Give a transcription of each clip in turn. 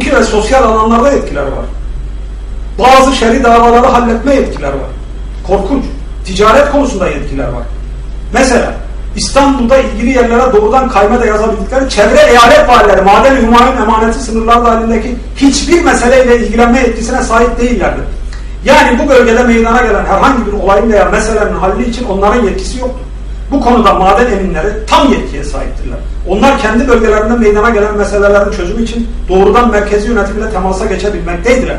hukuki ve sosyal alanlarda yetkiler var. Bazı şer'i davaları halletme yetkiler var. Korkunç. Ticaret konusunda yetkiler var. Mesela İstanbul'da ilgili yerlere doğrudan kayma da yazabildikleri çevre eyalet valileri maden humayun emaneti sınırları dahilindeki hiçbir meseleyle ilgilenme yetkisine sahip değillerdir. Yani bu bölgede meydana gelen herhangi bir olayın veya meselenin halli için onların yetkisi yoktur. Bu konuda maden eminleri tam yetkiye sahiptirler. Onlar kendi bölgelerinde meydana gelen meselelerin çözümü için doğrudan merkezi yönetimle temasa geçebilmekteydiler.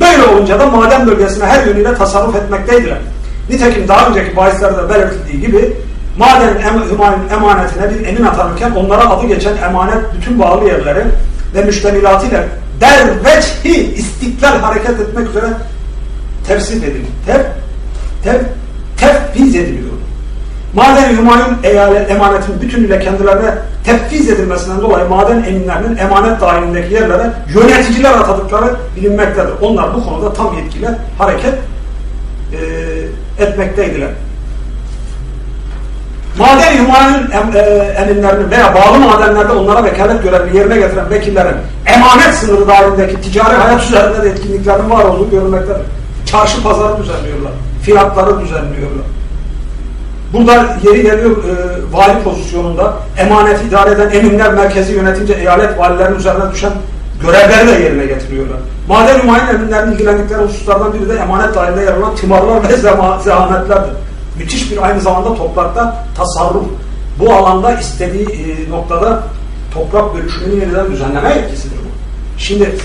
Böyle olunca da maden bölgesine her yönüyle tasarruf etmekteydiler. Nitekim daha önceki bahislerde belirtildiği gibi madenin em emanetine bir emin atanırken onlara adı geçen emanet bütün bağlı yerleri ve müştemilatıyla derveçhi istiklal hareket etmek üzere tefsir ediliyor. Tef, tef, tefviz ediliyor. Maden Hümayun eyalet emanetinin bütünüyle kendilerine tefviz edilmesinden dolayı maden eminlerinin emanet dahilindeki yerlere yöneticiler atadıkları bilinmektedir. Onlar bu konuda tam yetkili hareket e, etmekteydiler. Maden Hümayun em, e, eminlerinin veya bağlı madenlerde onlara vekalet görevini yerine getiren vekillerin emanet sınırı dahilindeki ticari hayat üzerinde de etkinliklerinin var olduğu görülmektedir. Çarşı pazarı düzenliyorlar. Fiyatları düzenliyorlar. Burada yeri geliyor e, vali pozisyonunda emanet idare eden eminler merkezi yönetince eyalet valilerinin üzerine düşen görevleri de yerine getiriyorlar. Maden Hümayun eminlerinin ilgilendikleri hususlardan biri de emanet dahilinde yer alan timarlar ve zehametlerdir. Müthiş bir aynı zamanda toprakta tasarruf. Bu alanda istediği e, noktada toprak bölüşümünü yeniden düzenleme etkisidir bu. Şimdi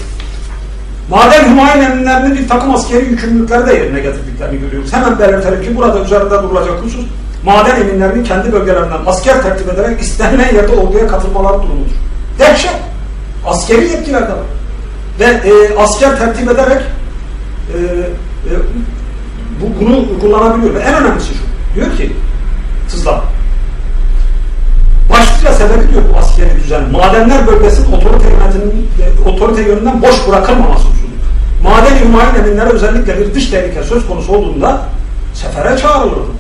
Maden Hümayun eminlerinin bir takım askeri yükümlülükleri de yerine getirdiklerini görüyoruz. Hemen belirtelim ki burada üzerinde durulacak husus maden eminlerinin kendi bölgelerinden asker tertip ederek istenilen yerde orduya katılmaları durumudur. Dehşet. Askeri yetkiler var. Ve e, asker tertip ederek e, e, bu, bunu kullanabiliyor. Ve en önemlisi şu. Diyor ki Tızla başlıca sebebi diyor bu askeri düzen. Madenler bölgesinin otorite yönetiminin otorite yönünden boş bırakılmaması usulü. Maden hümayun eminlere özellikle bir dış tehlike söz konusu olduğunda sefere çağrılırdı.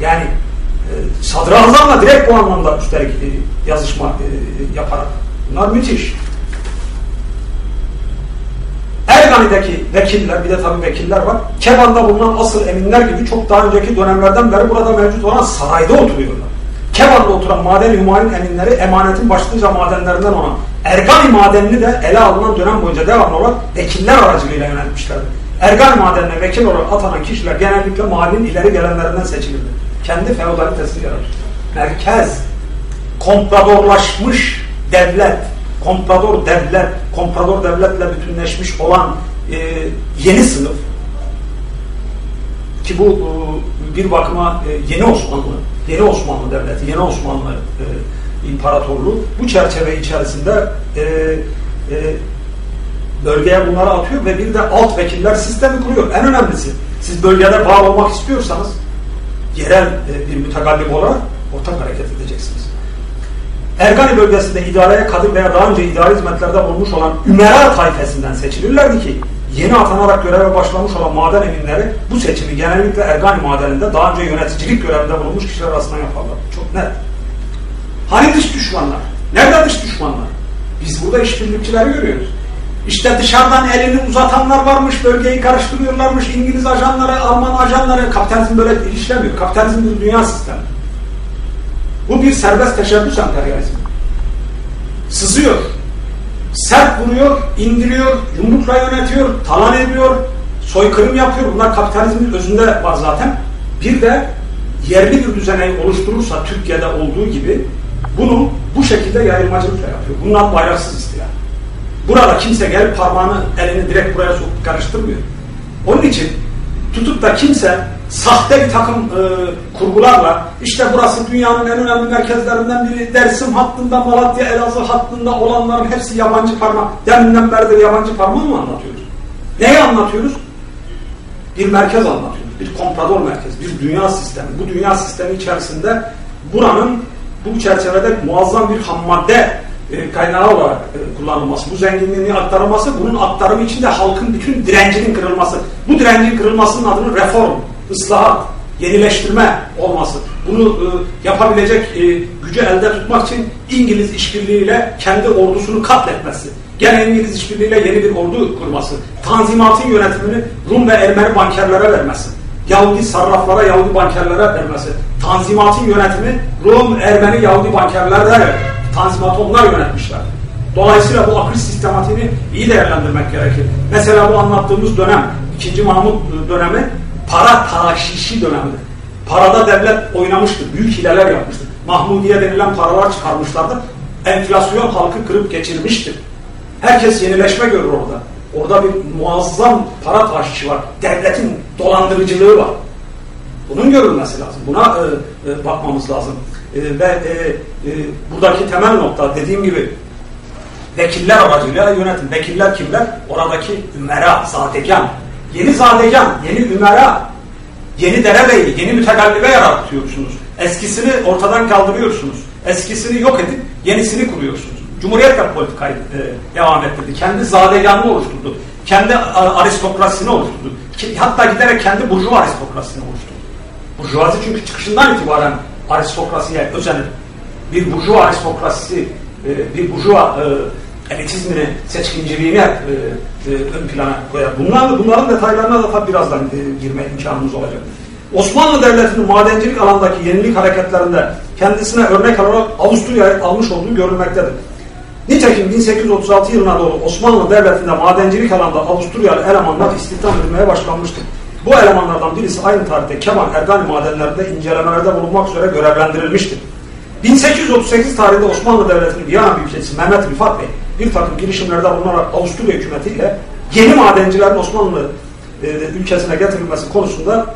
Yani e, sadrazamla direkt bu anlamda üstelik e, yazışma e, yaparak. Bunlar müthiş. Ergani'deki vekiller, bir de tabii vekiller var. Keban'da bulunan asıl eminler gibi çok daha önceki dönemlerden beri burada mevcut olan sarayda oturuyorlar. Keban'da oturan maden hümayun eminleri emanetin başlıca madenlerinden olan Ergani madenini de ele alınan dönem boyunca devamlı olarak vekiller aracılığıyla yöneltmişlerdi. Ergani madenine vekil olarak atanan kişiler genellikle mahallenin ileri gelenlerinden seçilirdi. Kendi feodalitesini yaratır. Merkez, kompradorlaşmış devlet, komprador devlet, komprador devletle bütünleşmiş olan e, yeni sınıf ki bu e, bir bakıma e, yeni Osmanlı, yeni Osmanlı devleti, yeni Osmanlı e, imparatorluğu bu çerçeve içerisinde e, e, bölgeye bunları atıyor ve bir de alt vekiller sistemi kuruyor. En önemlisi siz bölgede bağlı olmak istiyorsanız yerel e, bir mütegallip olarak ortak hareket edeceksiniz. Ergani bölgesinde idareye kadın veya daha önce idari hizmetlerde bulunmuş olan Ümera tayfesinden seçilirlerdi ki yeni atanarak göreve başlamış olan maden eminleri bu seçimi genellikle Ergani madeninde daha önce yöneticilik görevinde bulunmuş kişiler arasında yaparlar. Çok net. Hani dış düşmanlar? Nerede dış düşmanlar? Biz burada işbirlikçileri görüyoruz. İşte dışarıdan elini uzatanlar varmış, bölgeyi karıştırıyorlarmış, İngiliz ajanları, Alman ajanları, kapitalizm böyle işlemiyor. Kapitalizm bir dünya sistemi. Bu bir serbest teşebbüs emperyalizmi. Sızıyor, sert vuruyor, indiriyor, yumrukla yönetiyor, talan ediyor, soykırım yapıyor. Bunlar kapitalizmin özünde var zaten. Bir de yerli bir düzeneyi oluşturursa Türkiye'de olduğu gibi bunu bu şekilde yayılmacılıkla yapıyor. Bunlar bayraksız istila. Burada kimse gelip parmağını, elini direkt buraya sokup karıştırmıyor. Onun için tutup da kimse sahte bir takım e, kurgularla işte burası dünyanın en önemli merkezlerinden biri Dersim hattında, Malatya, Elazığ hattında olanların hepsi yabancı parmak. Deminden beridir yabancı parmağı mı anlatıyoruz? Neyi anlatıyoruz? Bir merkez anlatıyoruz. Bir komprador merkez, bir dünya sistemi. Bu dünya sistemi içerisinde buranın bu çerçevede muazzam bir ham madde e, kaynağı olarak e, kullanılması, bu zenginliğini aktarılması, bunun aktarımı için de halkın bütün direncinin kırılması. Bu direncin kırılmasının adını reform, ıslahat, yenileştirme olması, bunu e, yapabilecek e, gücü elde tutmak için İngiliz işbirliğiyle kendi ordusunu katletmesi, gene İngiliz işbirliğiyle yeni bir ordu kurması, tanzimatın yönetimini Rum ve Ermeni bankerlere vermesi, Yahudi sarraflara, Yahudi bankerlere vermesi, tanzimatın yönetimi Rum, Ermeni, Yahudi bankerlere tanzimatı onlar yönetmişler. Dolayısıyla bu akıl sistematiğini iyi değerlendirmek gerekir. Mesela bu anlattığımız dönem, 2. Mahmut dönemi para taşişi dönemidir. Parada devlet oynamıştır, büyük hileler yapmıştır. Mahmudiye denilen paralar çıkarmışlardır. Enflasyon halkı kırıp geçirmiştir. Herkes yenileşme görür orada. Orada bir muazzam para taşışı var. Devletin dolandırıcılığı var. Bunun görülmesi lazım. Buna e, e, bakmamız lazım. E, ve e, e, buradaki temel nokta dediğim gibi vekiller aracılığıyla yönetim. Vekiller kimler? Oradaki ümera, zadegan. Yeni zadegan, yeni ümera, yeni derebeyi, yeni mütekallibe yaratıyorsunuz. Eskisini ortadan kaldırıyorsunuz. Eskisini yok edip yenisini kuruyorsunuz. Cumhuriyet de politikayı e, devam ettirdi. Kendi zadeganını oluşturdu. Kendi aristokrasisini oluşturdu. Hatta giderek kendi burjuva aristokrasisini oluşturdu. Burjuvazi çünkü çıkışından itibaren aristokrasiye özenir. Bir burjuva aristokrasisi, e, bir burjuva e, elitizmini, seçkinciliğini e, ön plana koyar. Bunlar, bunların detaylarına da tabi birazdan e, girme imkanımız olacak. Osmanlı Devleti'nin madencilik alandaki yenilik hareketlerinde kendisine örnek olarak Avusturya'yı almış olduğu görülmektedir. Nitekim 1836 yılına doğru Osmanlı Devleti'nde madencilik alanda Avusturyalı elemanlar istihdam edilmeye başlanmıştır. Bu elemanlardan birisi aynı tarihte Kemal Erdani madenlerinde incelemelerde bulunmak üzere görevlendirilmiştir. 1838 tarihinde Osmanlı Devleti'nin Viyana Büyükelçisi Mehmet Rifat Bey bir takım girişimlerde bulunarak Avusturya hükümetiyle yeni madencilerin Osmanlı e, ülkesine getirilmesi konusunda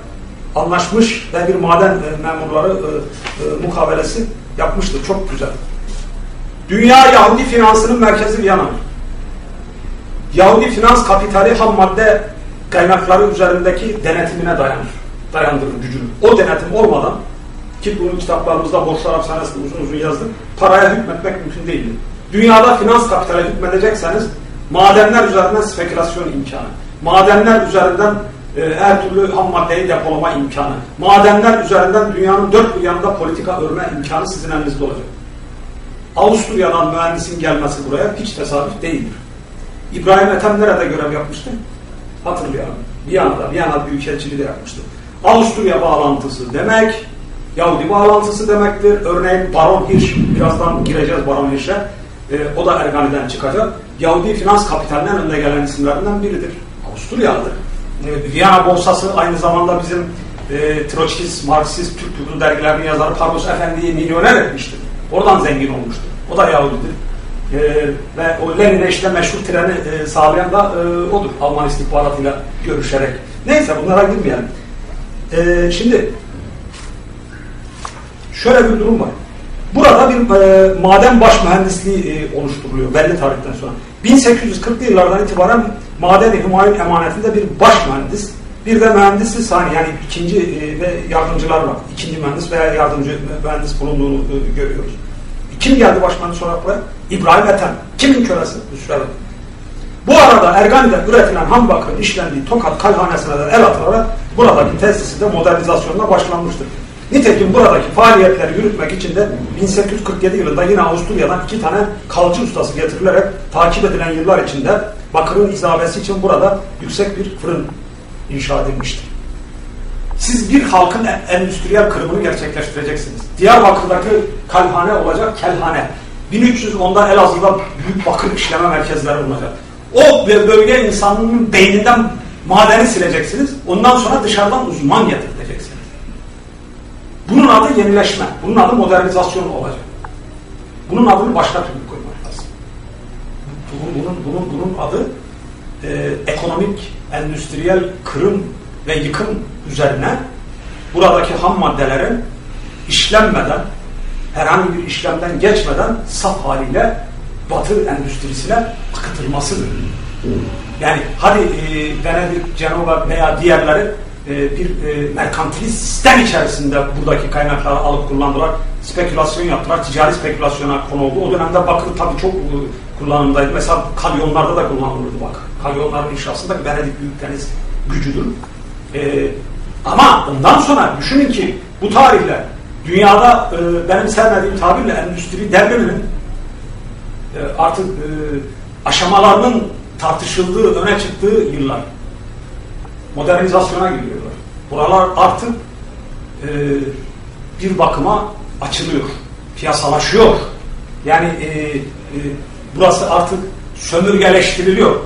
anlaşmış ve bir maden e, memurları e, e, mukabelesi yapmıştır. Çok güzel. Dünya Yahudi finansının merkezi Viyana'dır. Yahudi finans kapitali ham madde kaynakları üzerindeki denetimine dayanır. Dayandırır gücünü. O denetim olmadan ki bunu kitaplarımızda borçlar hapishanesinde uzun uzun yazdık. Paraya hükmetmek mümkün değildir. Dünyada finans kapitale hükmedecekseniz madenler üzerinden spekülasyon imkanı, madenler üzerinden e, her türlü ham maddeyi depolama imkanı, madenler üzerinden dünyanın dört bir yanında politika örme imkanı sizin elinizde olacak. Avusturya'dan mühendisin gelmesi buraya hiç tesadüf değildir. İbrahim Ethem nerede görev yapmıştı? Hatırlayalım. Viyana'da, Viyana Büyükelçiliği de yapmıştı. Avusturya bağlantısı demek, Yahudi bağlantısı demektir. Örneğin Baron Hirsch, birazdan gireceğiz Baron Hirsch'e. E, o da Ergani'den çıkacak. Yahudi finans kapitalinin önünde gelen isimlerinden biridir. Avusturyalıdır. E, Viyana borsası aynı zamanda bizim e, Troçkist, Marksist, Türk Yurdu dergilerinin yazarı Parvus Efendi'yi milyoner etmiştir. Oradan zengin olmuştur. O da Yahudidir. E, ve o Lenin'e işte meşhur treni e, sağlayan da e, odur. Alman istihbaratıyla görüşerek. Neyse bunlara girmeyelim. E, şimdi şöyle bir durum var. Burada bir e, maden baş mühendisliği e, oluşturuluyor belli tarihten sonra. 1840'lı yıllardan itibaren maden Hümayun emanetinde bir baş mühendis, bir de mühendisi sani yani ikinci e, ve yardımcılar var. İkinci mühendis veya yardımcı mühendis bulunduğunu e, görüyoruz. Kim geldi baş mühendis olarak buraya? İbrahim Ethem. Kimin kölesi? Hüsrev. Bu arada Ergani'de üretilen ham bakırın işlendiği Tokat kalhanesine de el atılarak buradaki tesisi de modernizasyonuna başlanmıştır. Nitekim buradaki faaliyetleri yürütmek için de 1847 yılında yine Avusturya'dan iki tane kalçı ustası getirilerek takip edilen yıllar içinde bakırın izabesi için burada yüksek bir fırın inşa edilmiştir. Siz bir halkın endüstriyel kırımını gerçekleştireceksiniz. Diyarbakır'daki kalhane olacak kelhane. 1310'da Elazığ'da büyük bakır işleme merkezleri olacak. O bölge insanının beyninden madeni sileceksiniz. Ondan sonra dışarıdan uzman getireceksiniz. Bunun adı yenileşme. Bunun adı modernizasyon olacak. Bunun adını başka türlü koymak lazım. Bunun, bunun, bunun, bunun adı e, ekonomik, endüstriyel kırım ve yıkım üzerine buradaki ham maddelerin işlenmeden, herhangi bir işlemden geçmeden saf haliyle batı endüstrisine akıtılmasıdır. Yani hadi e, Venedik, Cenova veya diğerleri e, bir e, merkantilist sistem içerisinde buradaki kaynakları alıp kullandılar. Spekülasyon yaptılar. Ticari spekülasyona konu oldu. O dönemde bakır tabii çok e, kullanımdaydı. Mesela kalyonlarda da kullanılırdı bakır. Kalyonların inşasında Venedik Büyük Deniz gücüdür. E, Ama ondan sonra düşünün ki bu tarihler dünyada e, benim sevmediğim tabirle endüstri devriminin e, artık e, aşamalarının tartışıldığı, öne çıktığı yıllar. Modernizasyona giriyorlar. Buralar artık e, bir bakıma açılıyor, piyasalaşıyor. Yani e, e, burası artık sömürgeleştiriliyor.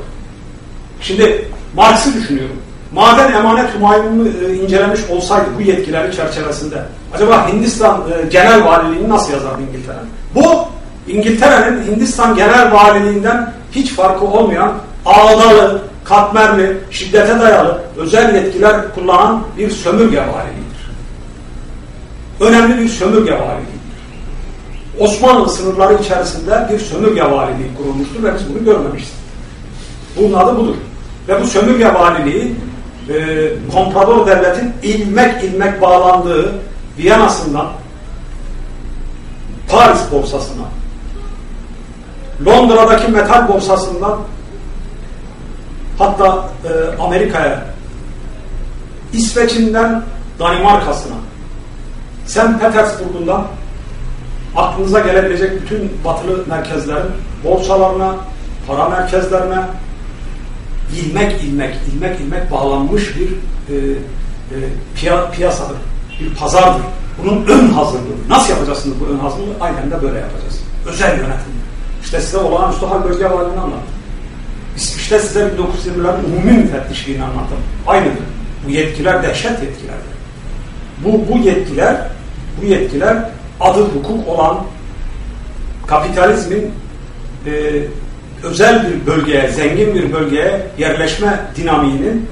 Şimdi Marx'ı düşünüyorum. Maden emanet humayununu e, incelemiş olsaydı bu yetkileri çerçevesinde acaba Hindistan e, genel valiliğini nasıl yazardı İngiltere? Bu İngiltere'nin Hindistan genel valiliğinden hiç farkı olmayan ağdalı, katmerli, şiddete dayalı özel yetkiler kullanan bir sömürge valiliğidir. Önemli bir sömürge valiliğidir. Osmanlı sınırları içerisinde bir sömürge valiliği kurulmuştur ve biz bunu görmemişiz. Bunun adı budur. Ve bu sömürge valiliği e, komprador devletin ilmek ilmek bağlandığı Viyana'sından Paris borsasına Londra'daki metal borsasından hatta e, Amerika'ya İsveç'inden Danimarka'sına St. Petersburg'undan aklınıza gelebilecek bütün batılı merkezlerin borsalarına, para merkezlerine ilmek ilmek, ilmek ilmek bağlanmış bir e, e, piya, piyasadır, bir pazardır. Bunun ön hazırlığı. Nasıl yapacaksınız bu ön hazırlığı? Aynen de böyle yapacağız. Özel yönetim. İşte size olağanüstü hal bölge valini anlattım. İşte size 1920'lerin umumi müfettişliğini anlattım. Aynıdır. Bu yetkiler dehşet yetkilerdir. Bu, bu yetkiler bu yetkiler adı hukuk olan kapitalizmin e, özel bir bölgeye, zengin bir bölgeye yerleşme dinamiğinin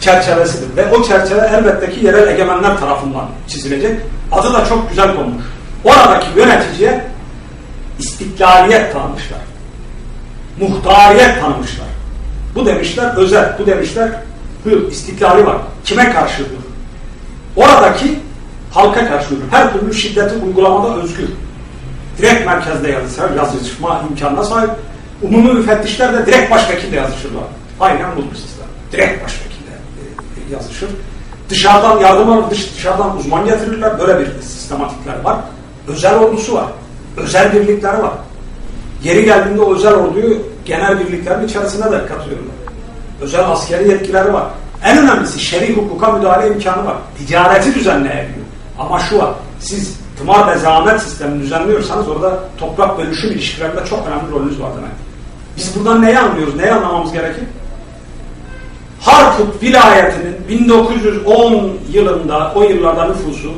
çerçevesidir. Ve o çerçeve elbette ki yerel egemenler tarafından çizilecek. Adı da çok güzel konmuş. Oradaki yöneticiye istiklaliyet tanımışlar. Muhtariyet tanımışlar. Bu demişler özel, bu demişler hür, istiklali var. Kime karşıdır? Oradaki halka karşıdır. Her türlü şiddeti uygulamada özgür direkt merkezde yazışır, yazışma imkanına sahip. Umumi müfettişler de direkt başvekille yazışırlar. Aynen bu sistem. Direkt başvekille e, yazışır. Dışarıdan yardım alır, dış, dışarıdan uzman getirirler. Böyle bir sistematikler var. Özel ordusu var. Özel birlikleri var. Yeri geldiğinde o özel orduyu genel birliklerin içerisine de katıyorlar. Özel askeri yetkileri var. En önemlisi şer'i hukuka müdahale imkanı var. Ticareti düzenleyebiliyor. Ama şu var. Siz tımar ve zahmet sistemini düzenliyorsanız orada toprak bölüşüm ilişkilerinde çok önemli rolünüz var demek. Biz buradan neyi anlıyoruz? Neyi anlamamız gerekir? Harput vilayetinin 1910 yılında, o yıllarda nüfusu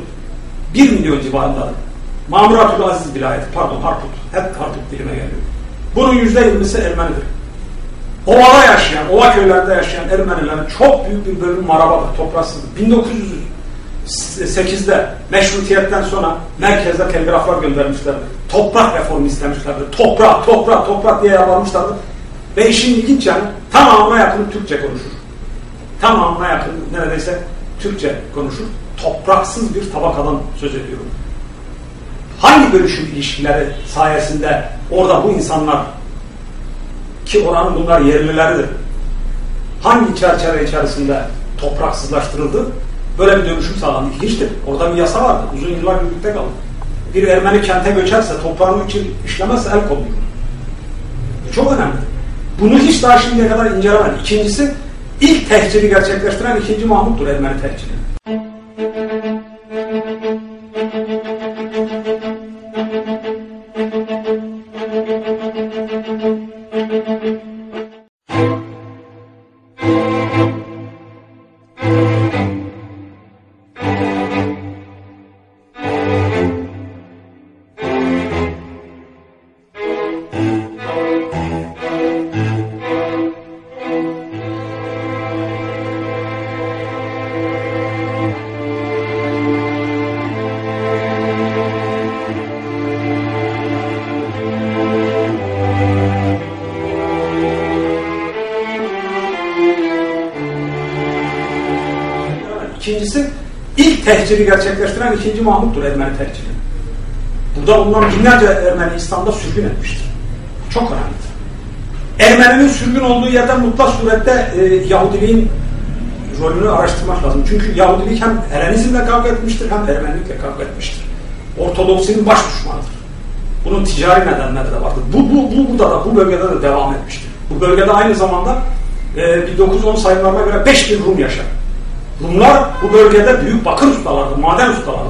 1 milyon civarında. Mamuratul Aziz vilayeti, pardon Harput, hep Harput dilime geliyor. Bunun yüzde yirmisi Ermenidir. Ovada yaşayan, ova köylerde yaşayan Ermenilerin çok büyük bir bölümü Marabadır, topraksızdır. 1900 8'de meşrutiyetten sonra merkezde telgraflar göndermişlerdi. Toprak reformu istemişlerdi. Toprak, toprak, toprak diye yalvarmışlardı. Ve işin ilginç yani tamamına yakın Türkçe konuşur. Tamamına yakın neredeyse Türkçe konuşur. Topraksız bir tabakadan söz ediyorum. Hangi bölüşüm ilişkileri sayesinde orada bu insanlar ki oranın bunlar yerlileridir. Hangi çerçeve içerisinde topraksızlaştırıldı? Böyle bir dönüşüm sağlandı. İlginçtir. Orada bir yasa vardı. Uzun yıllar birlikte kaldı. Bir Ermeni kente göçerse, toprağını için işlemezse el konulur. Çok önemli. Bunu hiç daha şimdiye kadar incelemedi. İkincisi, ilk tehciri gerçekleştiren ikinci Mahmut'tur Ermeni tehciri. Tehciri gerçekleştiren ikinci Mahmut'tur Ermeni tehciri. Burada bulunan binlerce Ermeni İslam'da sürgün etmiştir. Çok önemlidir. Ermeninin sürgün olduğu yerden mutlak surette e, Yahudiliğin rolünü araştırmak lazım. Çünkü Yahudilik hem Helenizmle kavga etmiştir hem Ermenilikle kavga etmiştir. Ortodoksinin baş düşmanıdır. Bunun ticari nedenleri de vardır. Bu, bu, bu burada da, bu bölgede de devam etmiştir. Bu bölgede aynı zamanda e, 1910 sayılarına göre 5000 Rum yaşar. Rumlar bu bölgede büyük bakır ustalardı, maden ustalardı.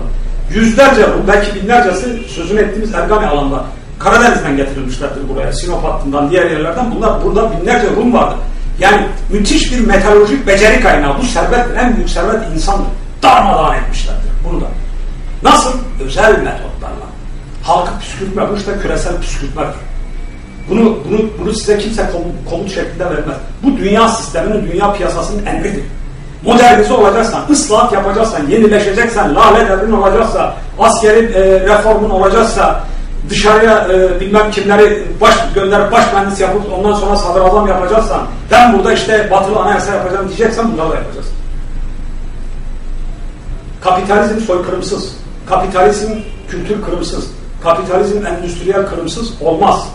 Yüzlerce belki binlercesi sözünü ettiğimiz Ergani alanda Karadeniz'den getirilmişlerdir buraya, Sinop hattından, diğer yerlerden. Bunlar burada binlerce Rum vardı. Yani müthiş bir metalurjik beceri kaynağı. Bu servet, en büyük servet insandır. Darmadağın etmişlerdir bunu da. Nasıl? Özel metotlarla. Halkı püskürtme, bu işte küresel püskürtmedir. Bunu, bunu, bunu size kimse komut şeklinde vermez. Bu dünya sisteminin, dünya piyasasının emridir. Modernize olacaksan, ıslahat yapacaksan, yenileşeceksen, lale devrin olacaksa, askeri e, reformun olacaksa, dışarıya e, bilmem kimleri baş gönderip baş mühendis yapıp ondan sonra sadrazam yapacaksan, ben burada işte batılı anayasa yapacağım diyeceksen bunları da yapacağız. Kapitalizm soykırımsız, kapitalizm kültür kırımsız, kapitalizm endüstriyel kırımsız olmaz.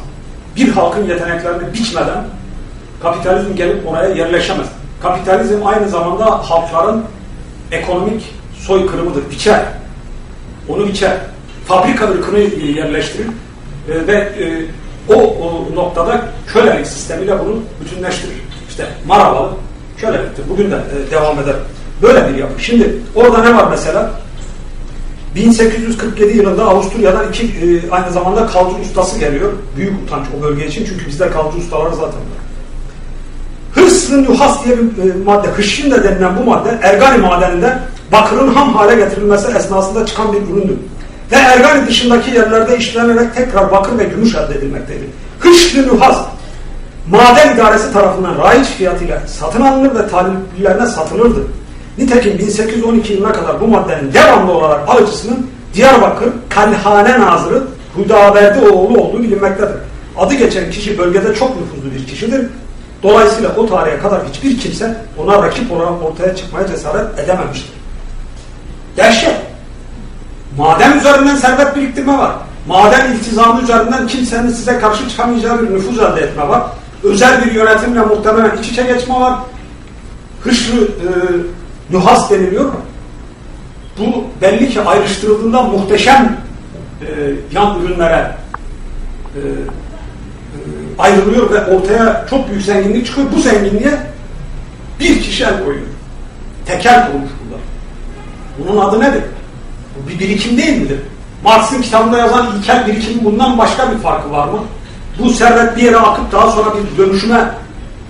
Bir halkın yeteneklerini biçmeden kapitalizm gelip oraya yerleşemez. Kapitalizm aynı zamanda halkların ekonomik soykırımıdır, biçer. Onu biçer. Fabrika ırkını yerleştirir e, ve e, o, o noktada kölelik sistemiyle bunu bütünleştirir. İşte Marabalı köleliktir. Bugün de e, devam eder. Böyle bir yapı. Şimdi orada ne var mesela? 1847 yılında Avusturya'dan iki e, aynı zamanda kalcı ustası geliyor. Büyük utanç o bölge için çünkü bizde kalcı ustaları zaten var. Hırslı nuhas diye bir e, madde, hışşin de denilen bu madde Ergani madeninde bakırın ham hale getirilmesi esnasında çıkan bir üründür. Ve Ergani dışındaki yerlerde işlenerek tekrar bakır ve gümüş elde edilmektedir. Hışlı nuhas maden idaresi tarafından raiç fiyatıyla satın alınır ve taliplilerine satılırdı. Nitekim 1812 yılına kadar bu maddenin devamlı olarak alıcısının Diyarbakır Kalhane Nazırı Hudaverdi oğlu olduğu bilinmektedir. Adı geçen kişi bölgede çok nüfuzlu bir kişidir. Dolayısıyla o tarihe kadar hiçbir kimse ona rakip olarak ortaya çıkmaya cesaret edememiştir. Dehşet. Maden üzerinden servet biriktirme var. Maden iltizamı üzerinden kimsenin size karşı çıkamayacağı bir nüfuz elde etme var. Özel bir yönetimle muhtemelen iç içe geçme var. Hışlı e, nühas deniliyor. Bu belli ki ayrıştırıldığında muhteşem e, yan ürünlere e, ayrılıyor ve ortaya çok büyük zenginlik çıkıyor. Bu zenginliğe bir kişi koyuyor. Tekel kurmuş burada. Bunun adı nedir? Bu bir birikim değil midir? Marx'ın kitabında yazan ilkel birikim bundan başka bir farkı var mı? Bu servet bir yere akıp daha sonra bir dönüşüme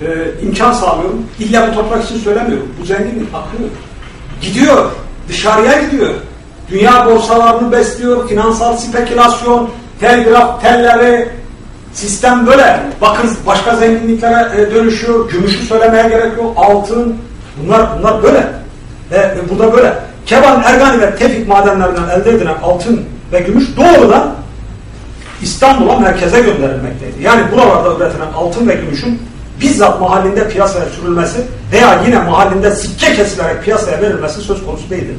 e, imkan sağlıyorum. İlla bu toprak için söylemiyorum. Bu zenginlik akıyor. Gidiyor. Dışarıya gidiyor. Dünya borsalarını besliyor. Finansal spekülasyon, telgraf telleri, sistem böyle. Bakın başka zenginliklere e, dönüşüyor. Gümüşü söylemeye gerek yok. Altın. Bunlar bunlar böyle. Ve, ve burada böyle. Keban, Ergani ve Tevfik madenlerinden elde edilen altın ve gümüş doğrudan İstanbul'a merkeze gönderilmekteydi. Yani buralarda üretilen altın ve gümüşün bizzat mahallinde piyasaya sürülmesi veya yine mahallinde sikke kesilerek piyasaya verilmesi söz konusu değildir.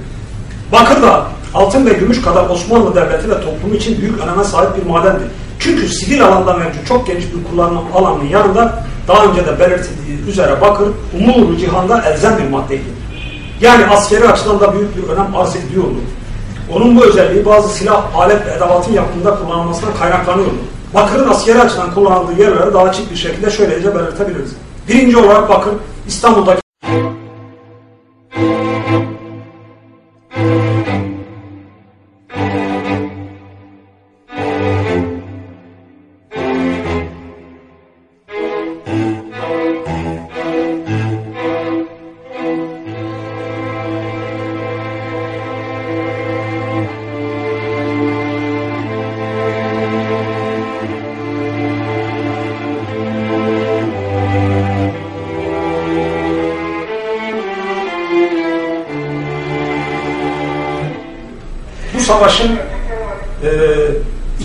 Bakır da altın ve gümüş kadar Osmanlı Devleti ve toplumu için büyük öneme sahip bir madendir. Çünkü sivil alanda mevcut çok geniş bir kullanım alanının yanında daha önce de belirtildiği üzere bakır umuru cihanda elzem bir maddeydi. Yani askeri açıdan da büyük bir önem arz ediyordu. Onun bu özelliği bazı silah, alet ve edevatın yapımında kullanılmasına kaynaklanıyordu. Bakırın askeri açıdan kullanıldığı yerleri daha açık bir şekilde şöylece belirtebiliriz. Birinci olarak bakır İstanbul'daki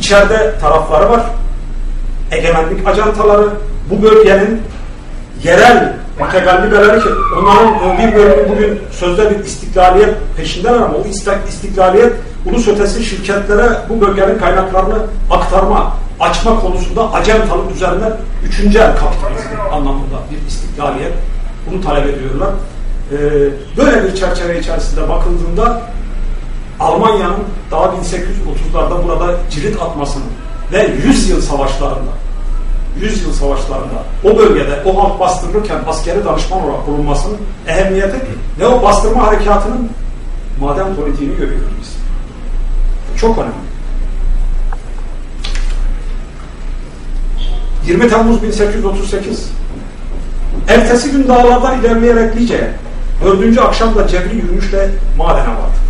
içeride tarafları var. Egemenlik ajantaları, bu bölgenin yerel mütegallibeleri ki onların bir bölümü bugün sözde bir istiklaliyet peşindeler ama o istiklaliyet ulus ötesi şirketlere bu bölgenin kaynaklarını aktarma, açma konusunda ajantalık üzerinde üçüncü el kapitalizm anlamında bir istiklaliyet. Bunu talep ediyorlar. böyle bir çerçeve içerisinde bakıldığında Almanya'nın daha 1830'larda burada cirit atmasını ve 100 yıl savaşlarında 100 yıl savaşlarında o bölgede o halk bastırılırken askeri danışman olarak kurulmasının ehemmiyeti ve o bastırma harekatının maden politiğini görüyoruz biz. Çok önemli. 20 Temmuz 1838 Ertesi gün dağlardan ilerleyerek Lice'ye dördüncü akşamda cebri yürüyüşle madene vardık.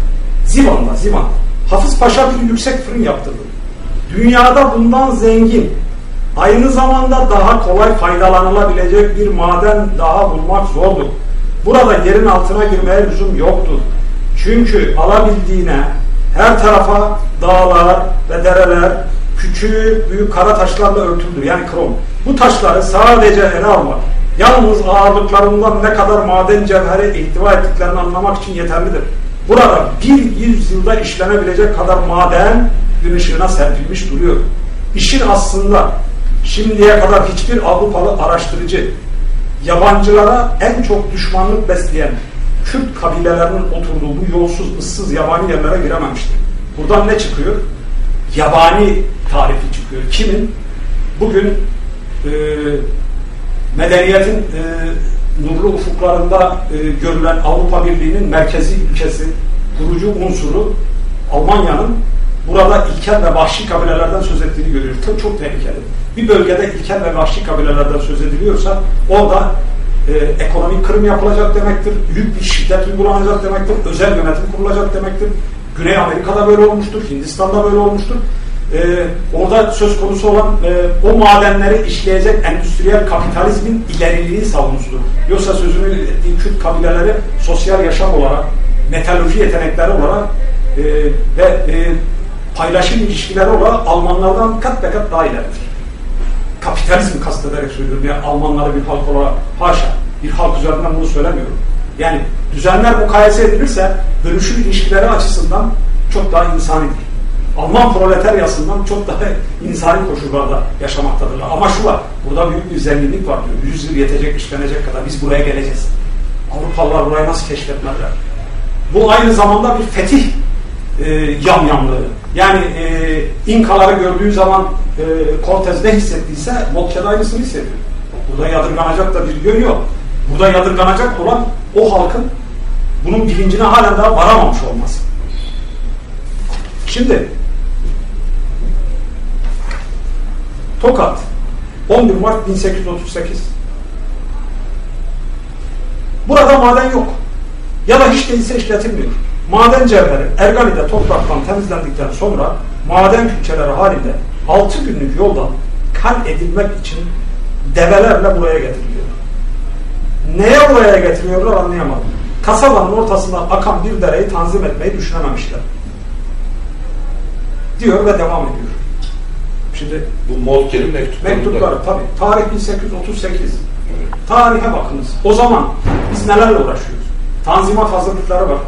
Zivan'da, Zivan. Hafız Paşa bir yüksek fırın yaptırdı. Dünyada bundan zengin, aynı zamanda daha kolay faydalanılabilecek bir maden daha bulmak zordur. Burada yerin altına girmeye lüzum yoktur. Çünkü alabildiğine her tarafa dağlar ve dereler küçük büyük kara taşlarla örtüldü yani krom. Bu taşları sadece ele almak, yalnız ağırlıklarından ne kadar maden cevheri ihtiva ettiklerini anlamak için yeterlidir. Burada bir yüzyılda işlenebilecek kadar maden gün ışığına serpilmiş duruyor. İşin aslında şimdiye kadar hiçbir Avrupalı araştırıcı yabancılara en çok düşmanlık besleyen Kürt kabilelerinin oturduğu bu yolsuz, ıssız, yabani yerlere girememiştir. Buradan ne çıkıyor? Yabani tarifi çıkıyor. Kimin? Bugün e, medeniyetin e, nurlu ufuklarında e, görülen Avrupa Birliği'nin merkezi ülkesi, kurucu unsuru Almanya'nın burada ilkel ve vahşi kabilelerden söz ettiğini görüyoruz. Çok, çok tehlikeli. Bir bölgede ilkel ve vahşi kabilelerden söz ediliyorsa orada e, ekonomik kırım yapılacak demektir, büyük bir şiddet uygulanacak demektir, özel yönetim kurulacak demektir. Güney Amerika'da böyle olmuştur, Hindistan'da böyle olmuştur. Ee, orada söz konusu olan e, o madenleri işleyecek endüstriyel kapitalizmin ileriliği savunusudur. Yoksa sözünü ettiği Kürt kabileleri sosyal yaşam olarak, metalurji yetenekleri olarak e, ve e, paylaşım ilişkileri olarak Almanlardan kat be kat daha ileridir. Kapitalizm kastederek söylüyorum. Yani Almanları bir halk olarak haşa. Bir halk üzerinden bunu söylemiyorum. Yani düzenler mukayese edilirse dönüşüm ilişkileri açısından çok daha insanidir. Alman proletaryasından çok daha insani koşullarda yaşamaktadırlar. Ama şu var, burada büyük bir zenginlik var diyor. Yüz yıl yetecek, işlenecek kadar biz buraya geleceğiz. Avrupalılar burayı nasıl keşfetmediler? Bu aynı zamanda bir fetih e, yamyamlığı. Yani e, İnkaları gördüğü zaman e, Cortez ne hissettiyse Moltke'de aynısını hissediyor. Burada yadırganacak da bir yön yok. Burada yadırganacak olan o halkın bunun bilincine halen daha varamamış olması. Şimdi Tokat 11 Mart 1838 Burada maden yok. Ya da hiç değilse işletilmiyor. Maden cevheri Ergani'de topraktan temizlendikten sonra maden külçeleri halinde 6 günlük yoldan kal edilmek için develerle buraya getiriliyor. Neye buraya getiriyorlar anlayamadım. Kasabanın ortasından akan bir dereyi tanzim etmeyi düşünememişler. Diyor ve devam ediyor. Şimdi bu Moltke'nin mektupları. Mektupları tabii. Tarih 1838. Evet. Tarihe bakınız. O zaman biz nelerle uğraşıyoruz? Tanzimat hazırlıkları var.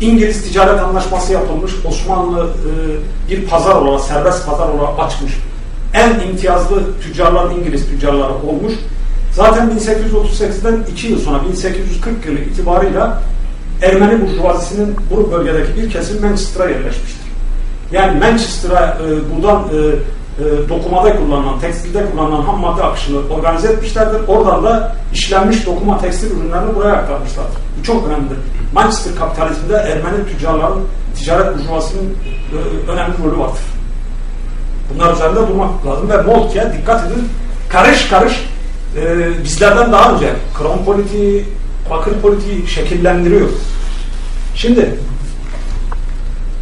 İngiliz ticaret anlaşması yapılmış. Osmanlı e, bir pazar olarak, serbest pazar olarak açmış. En imtiyazlı tüccarlar İngiliz tüccarları olmuş. Zaten 1838'den 2 yıl sonra 1840 yılı itibarıyla Ermeni burjuvazisinin bu bölgedeki bir kesim Manchester'a yerleşmiştir. Yani Manchester'a e, buradan e, e, dokumada kullanılan, tekstilde kullanılan ham madde akışını organize etmişlerdir. Oradan da işlenmiş dokuma tekstil ürünlerini buraya aktarmışlardır. Bu çok önemlidir. Manchester kapitalizminde Ermeni tüccarların, ticaret burjuvasının e, önemli rolü vardır. Bunlar üzerinde durmak lazım ve Moltke'ye dikkat edin. Karış karış e, bizlerden daha önce kron politiği, bakır politiği şekillendiriyor. Şimdi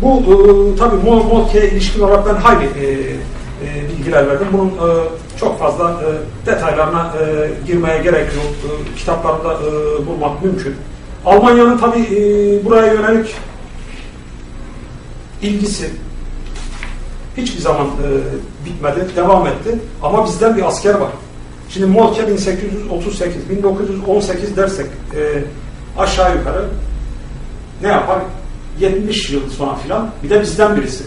bu e, tabi Moltke'ye ilişkin olarak ben hayli e, e, bilgiler verdim. Bunun e, çok fazla e, detaylarına girmeye gerek yok. E, kitaplarda e, bulmak mümkün. Almanya'nın tabi buraya yönelik ilgisi hiçbir zaman bitmedi, devam etti. Ama bizden bir asker var. Şimdi Molke 1838, 1918 dersek aşağı yukarı ne yapar? 70 yıl sonra filan bir de bizden birisi.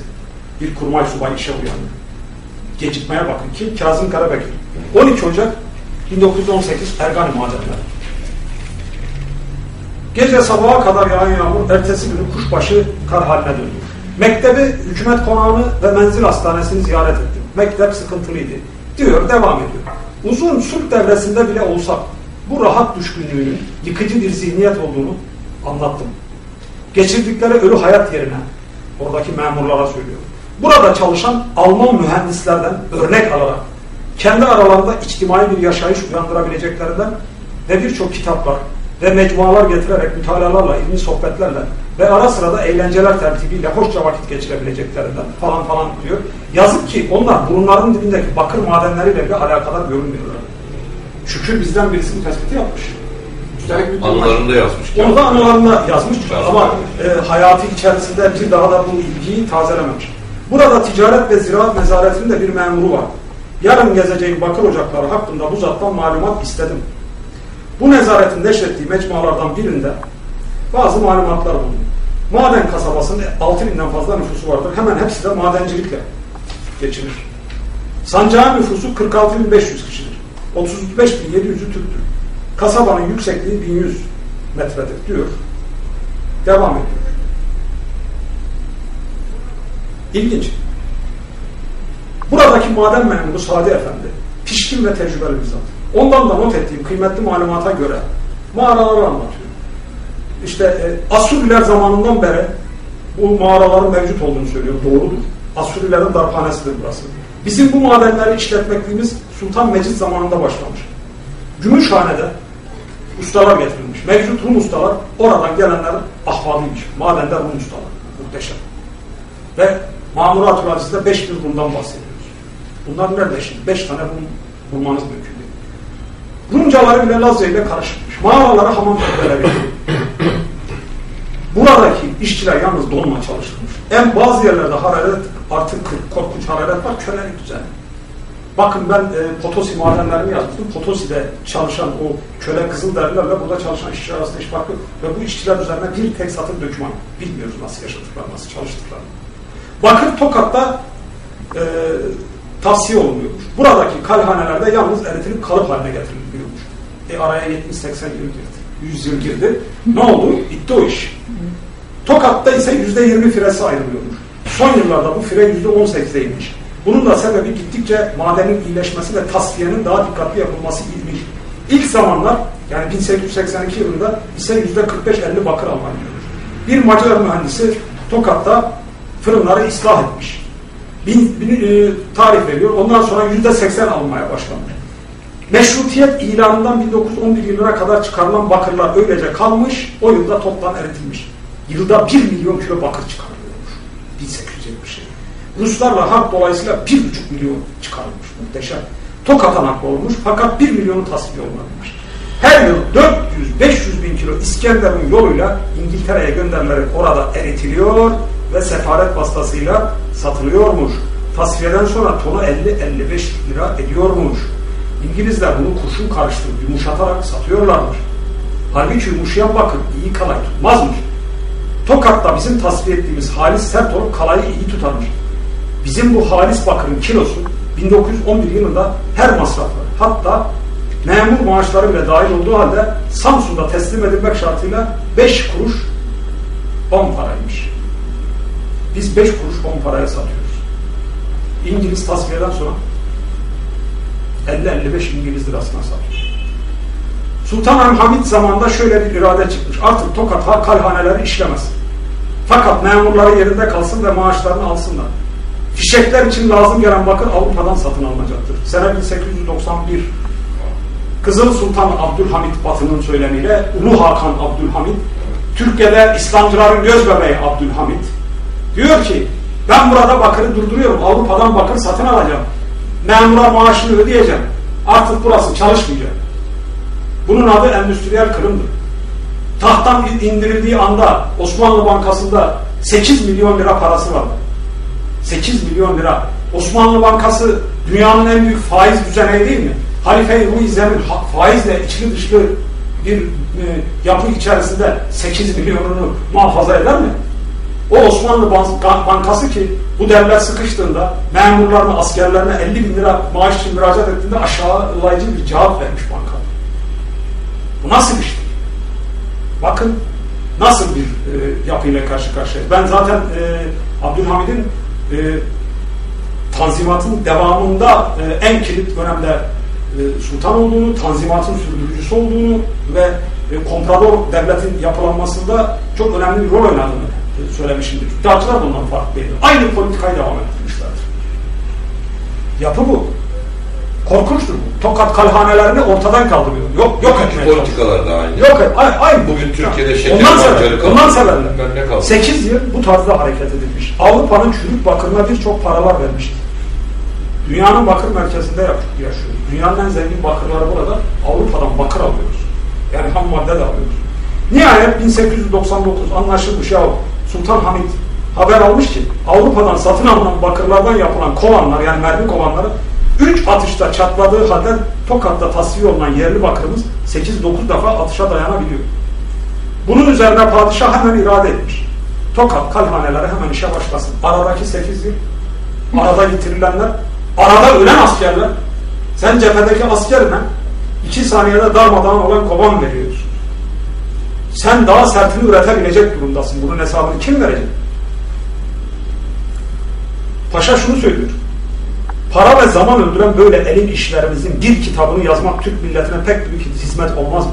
Bir kurmay subay işe uyandı gecikmeye bakın. Kim? Kazım Karabekir. 12 Ocak 1918 Ergani Madenleri. Gece sabaha kadar yağan yağmur ertesi günü kuşbaşı kar haline dönüyor. Mektebi, hükümet konağını ve menzil hastanesini ziyaret ettim. Mektep sıkıntılıydı. Diyor, devam ediyor. Uzun sulh devresinde bile olsak bu rahat düşkünlüğünün yıkıcı bir zihniyet olduğunu anlattım. Geçirdikleri ölü hayat yerine oradaki memurlara söylüyor. Burada çalışan Alman mühendislerden örnek alarak kendi aralarında içtimai bir yaşayış uyandırabileceklerinden ve birçok kitaplar ve mecmualar getirerek mütalalarla, ilmi sohbetlerle ve ara sırada eğlenceler tertibiyle hoşça vakit geçirebileceklerinden falan falan diyor. Yazık ki onlar burunların dibindeki bakır madenleriyle bile alakadar görünmüyorlar. Şükür bizden birisi bu tespiti yapmış. Üstelik bir Anılarında yazmış. onu da anılarında yazmış Yazmış. ama e, hayatı içerisinde bir daha da bu ilgiyi tazelememiş. Burada ticaret ve ziraat nezaretinde bir memuru var. Yarın gezeceğim bakır ocakları hakkında bu zattan malumat istedim. Bu nezaretin neşrettiği mecmualardan birinde bazı malumatlar bulundu. Maden kasabasının 6 binden fazla nüfusu vardır. Hemen hepsi de madencilikle geçinir. Sancağın nüfusu 46.500 kişidir. 35.700'ü Türktür. Kasabanın yüksekliği 1100 metredir diyor. Devam ediyor. İlginç. Buradaki maden memuru Sadi Efendi, pişkin ve tecrübeli bir zat. Ondan da not ettiğim kıymetli malumata göre mağaraları anlatıyor. İşte e, Asuriler zamanından beri bu mağaraların mevcut olduğunu söylüyor. Doğrudur. Asurilerin darphanesidir burası. Bizim bu madenleri işletmekliğimiz Sultan Mecid zamanında başlamış. Gümüşhane'de ustalar getirilmiş. Mevcut Rum ustalar oradan gelenler ahvalıymış. Madende Rum ustalar. Muhteşem. Ve Mamurat-ül Aziz'de 5 bin Rum'dan bahsediyoruz. Bunlar nerede şimdi? 5 tane Rum bulmanız mümkün değil. Rumcaları bile Lazca ile karışmış. Mağaralara hamam tepkileri Buradaki işçiler yalnız donma çalıştırmış. En bazı yerlerde hararet artık 40, korkunç hararet var, kölelik düzeni. Bakın ben e, Potosi madenlerini yaptım. Potosi'de çalışan o köle kızılderililerle burada çalışan işçiler arasında iş farkı ve bu işçiler üzerine bir tek satır döküman. Bilmiyoruz nasıl yaşadıklarını, nasıl çalıştıklarını. Bakır Tokat'ta e, tavsiye olunuyormuş. Buradaki kalhanelerde yalnız eritilip kalıp haline getiriliyormuş. E araya 70-80 yıl girdi. 100 yıl girdi. Ne oldu? Bitti o iş. Tokat'ta ise %20 firesi ayrılıyormuş. Son yıllarda bu fire %18'deymiş. Bunun da sebebi gittikçe madenin iyileşmesi ve tasfiyenin daha dikkatli yapılması ilmiş. İlk zamanlar yani 1882 yılında ise %45-50 bakır alınıyormuş. Bir Macar mühendisi Tokat'ta fırınları ıslah etmiş. Bin, bin, e, tarih veriyor. Ondan sonra %80 alınmaya başlanmış. Meşrutiyet ilanından 1911 yılına kadar çıkarılan bakırlar öylece kalmış, o yılda toptan eritilmiş. Yılda 1 milyon kilo bakır çıkarılıyormuş. 1870 şey. Ruslarla harp dolayısıyla 1,5 milyon çıkarılmış. Muhteşem. Tokat'a olmuş fakat 1 milyonu tasfiye olmamış. Her yıl 400-500 bin kilo İskenderun yoluyla İngiltere'ye gönderilerek orada eritiliyor ve sefaret vasıtasıyla satılıyormuş. Tasfiyeden sonra tonu 50-55 lira ediyormuş. İngilizler bunu kurşun karıştırıp yumuşatarak satıyorlarmış. Halbuki yumuşayan bakın iyi kalay tutmazmış. Tokat'ta bizim tasfiye ettiğimiz halis sert olup kalayı iyi tutarmış. Bizim bu halis bakırın kilosu 1911 yılında her masrafları hatta memur maaşları bile dahil olduğu halde Samsun'da teslim edilmek şartıyla 5 kuruş 10 paraymış. Biz 5 kuruş 10 paraya satıyoruz. İngiliz tasfiyeden sonra 50-55 İngiliz lirasına satıyor. Sultan Hamid zamanında şöyle bir irade çıkmış. Artık Tokat kalhaneleri işlemez. Fakat memurları yerinde kalsın ve maaşlarını alsınlar. Fişekler için lazım gelen bakır Avrupa'dan satın alınacaktır. Sene 1891 Kızıl Sultan Abdülhamit Batı'nın söylemiyle Ulu Hakan Abdülhamit Türkiye'de İslamcıların göz bebeği Abdülhamit diyor ki ben burada bakırı durduruyorum. Avrupa'dan bakır satın alacağım. Memura maaşını ödeyeceğim. Artık burası çalışmayacak. Bunun adı endüstriyel kırımdır. Tahttan indirildiği anda Osmanlı Bankası'nda 8 milyon lira parası vardı. 8 milyon lira. Osmanlı Bankası dünyanın en büyük faiz düzeneği değil mi? Halife-i Ruizem'in faizle içli dışlı bir e, yapı içerisinde 8 milyonunu muhafaza eder mi? O Osmanlı Bankası ki bu devlet sıkıştığında memurlarına, askerlerine 50 bin lira maaş için müracaat ettiğinde aşağılayıcı bir cevap vermiş banka. Bu nasıl bir şey? Bakın nasıl bir e, yapıyla karşı karşıyayız. Ben zaten e, Abdülhamid'in e, Tanzimat'ın devamında e, en kilit dönemde e, sultan olduğunu, Tanzimat'ın sürdürücüsü olduğunu ve e, komprador devletin yapılanmasında çok önemli bir rol oynadığını söylemişimdir. İddiaçılar bundan farklı değil. Aynı politikayı devam ettirmişlerdir. Yapı bu. Korkunçtur bu. Tokat kalhanelerini ortadan kaldırıyor. Yok, yok etmeye. Politikalar da aynı. Yok, ay- aynı. Bugün Türkiye'de şeker Ondan kaldı. Ondan severler. Ben ne kaldı? 8 yıl bu tarzda hareket edilmiş. Avrupa'nın çürük bakırına birçok paralar vermişti. Dünyanın bakır merkezinde yaşıyoruz. Dünyanın en zengin bakırları burada. Avrupa'dan bakır alıyoruz. Yani ham madde de alıyoruz. Nihayet 1899 anlaşılmış ya Sultan Hamid haber almış ki Avrupa'dan satın alınan bakırlardan yapılan kovanlar yani mermi kovanları 3 atışta çatladığı halde Tokat'ta tasfiye olunan yerli bakırımız 8-9 defa atışa dayanabiliyor. Bunun üzerine padişah hemen irade etmiş. Tokat kalhaneleri hemen işe başlasın. Aradaki 8 yıl, arada yitirilenler, arada ölen askerler, sen cephedeki askerine iki saniyede darmadağın olan kovan veriyorsun. Sen daha sertini üretebilecek durumdasın. Bunun hesabını kim verecek? Paşa şunu söylüyor. Para ve zaman öldüren böyle elin işlerimizin bir kitabını yazmak Türk milletine pek büyük hizmet olmaz mı?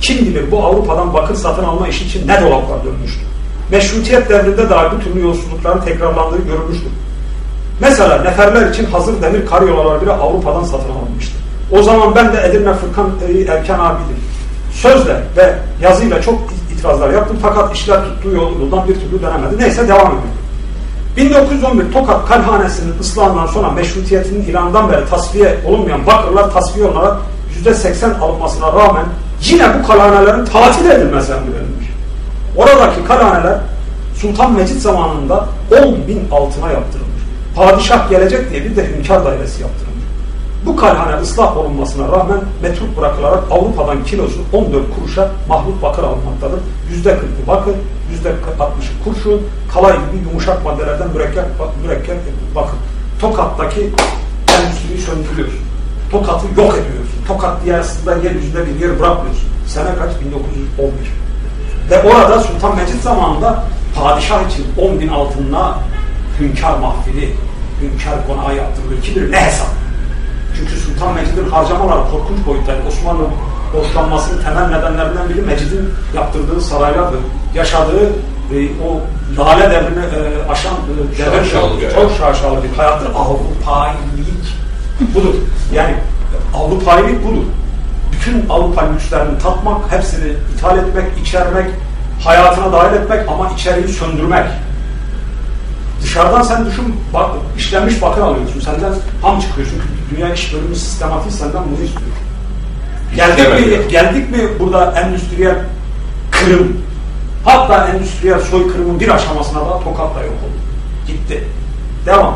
Kim bilir bu Avrupa'dan bakır satın alma işi için ne dolaplar dönmüştü. Meşrutiyet devrinde dahi bu türlü yolsuzlukların tekrarlandığı görülmüştür. Mesela neferler için hazır demir karyolalar bile Avrupa'dan satın alınmıştı. O zaman ben de Edirne Fırkan e, Erken abidir. Sözle ve yazıyla çok itirazlar yaptım fakat işler tuttuğu yoldan bir türlü dönemedi. Neyse devam ediyor. 1911 Tokat Kalhanesi'nin ıslahından sonra meşrutiyetinin ilanından beri tasfiye olunmayan bakırlar tasfiye olarak %80 alınmasına rağmen yine bu kalhanelerin tatil edilmesi emri verilmiş. Oradaki kalhaneler Sultan Mecit zamanında 10 bin altına yaptırılmış. Padişah gelecek diye bir de hünkâr dairesi yaptırılmış. Bu kalhane ıslah olunmasına rağmen metruk bırakılarak Avrupa'dan kilosu 14 kuruşa mahluk bakır alınmaktadır. %40'ı bakır, %60'ı kurşun, kalay gibi yumuşak maddelerden mürekkep, mürekkep bakır. Tokat'taki endüstriyi söndürüyorsun. Tokat'ı yok ediyorsun. Tokat diye aslında yeryüzünde bir yer bırakmıyorsun. Sene kaç? 1911. Ve orada Sultan Mecit zamanında padişah için 10 bin altınla hünkâr mahfili, hünkâr konağı yaptırılıyor. Kim bilir ne hesap? Çünkü Sultan Mecid'in harcamaları korkunç boyuttaydı. Osmanlı borçlanmasının temel nedenlerinden biri Mecid'in yaptırdığı saraylardı. Yaşadığı e, o lale devrini e, aşan e, bir çok şaşalı bir hayattır. Avrupailik budur. Yani Avrupailik budur. Bütün Avrupa lükslerini tatmak, hepsini ithal etmek, içermek, hayatına dahil etmek ama içeriği söndürmek. Dışarıdan sen düşün, bak, işlenmiş bakır alıyorsun, senden ham çıkıyor. Çünkü dünya iş bölümü sistematiği senden bunu istiyor. Geldik mi, geldik mi burada endüstriyel kırım, hatta endüstriyel soykırımın bir aşamasına da Tokat'ta yok oldu. Gitti. Devam.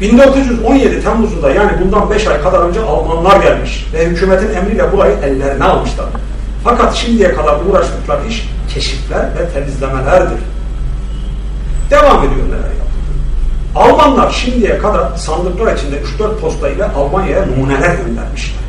1917 Temmuz'unda yani bundan 5 ay kadar önce Almanlar gelmiş ve hükümetin emriyle burayı ellerine almışlar. Fakat şimdiye kadar uğraştıkları iş keşifler ve temizlemelerdir. Devam ediyor neler yapıldı. Almanlar şimdiye kadar sandıklar içinde 3-4 postayla Almanya'ya numuneler göndermişler.